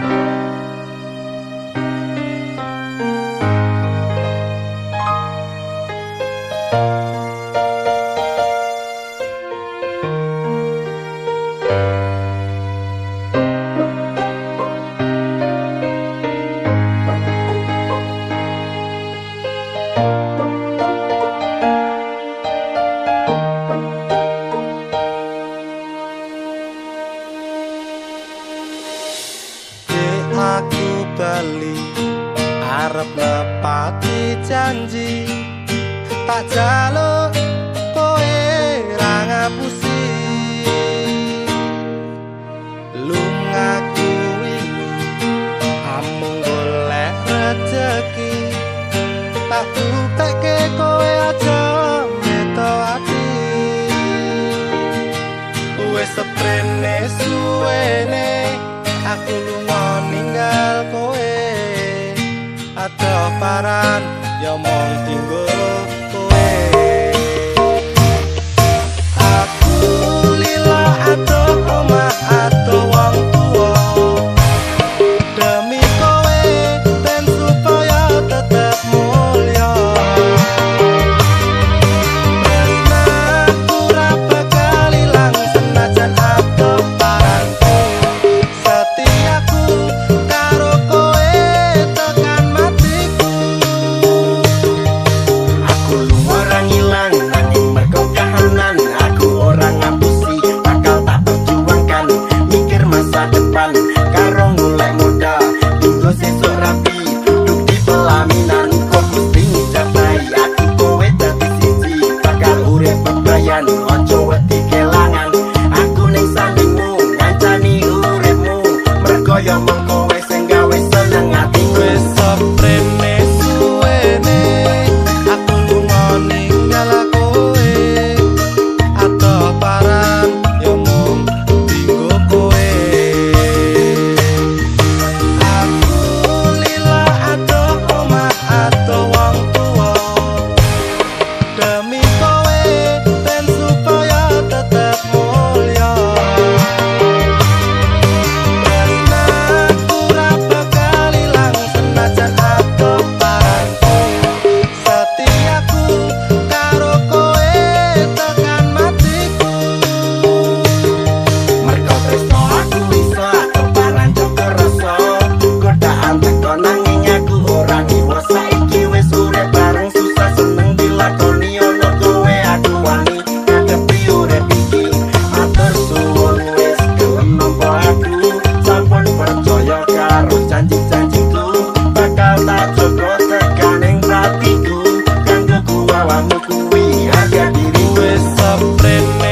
Thank you. Bali. Arep lepati janji tak jaluk kowe ra ngapusi. Lungaku iki amung golek rezeki tak tutekke kowe aja meto ati. Wis seprene suwene aku lunga ninggal adoh paran ya mong tinggal I'm de